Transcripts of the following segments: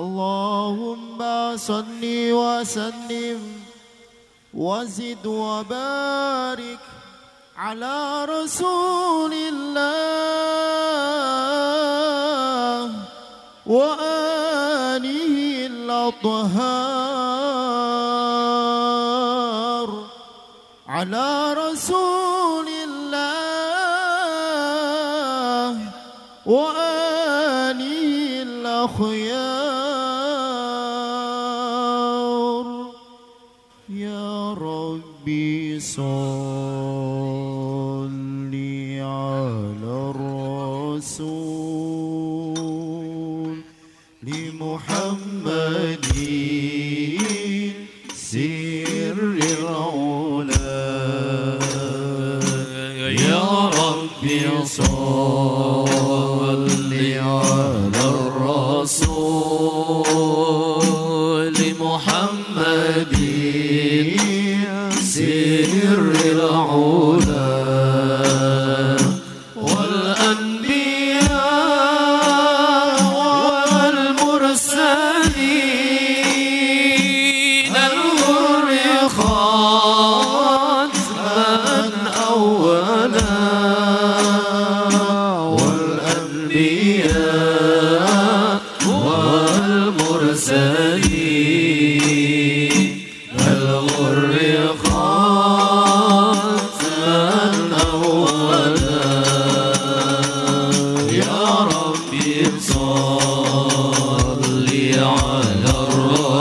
اللهم صل وسلم وزد وبارك على رسول الله وآله الأطهار على رسول الله وآله الأخيار صل على الرسول لمحمد سر العلا. يا ربي صل سر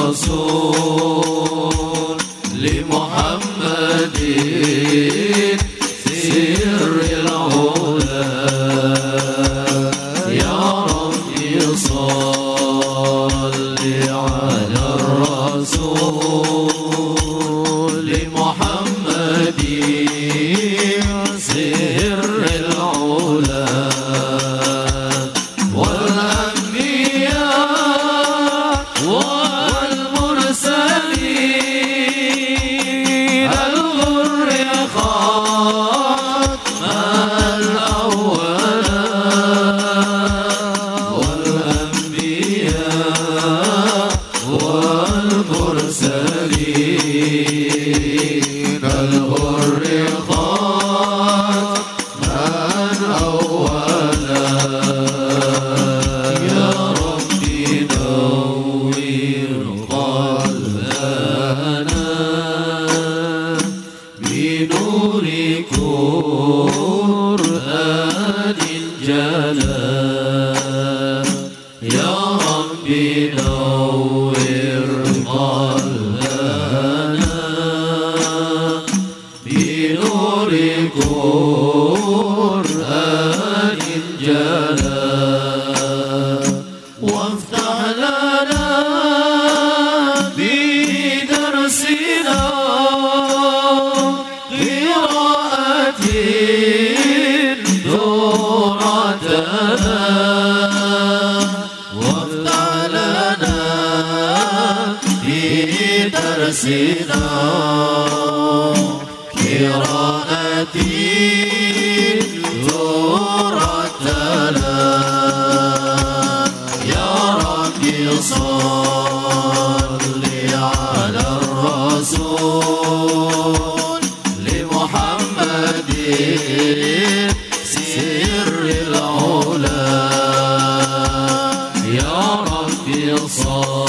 الرسول لمحمد سر العلا. يا ربي صل على الرسول. قرآن جلا يا ربي نور قلبنا بنور قرآن بدرسنا قراءة دورتنا يا ربي صل على الرسول لمحمد سر العلا. يا ربي صل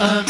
Amen.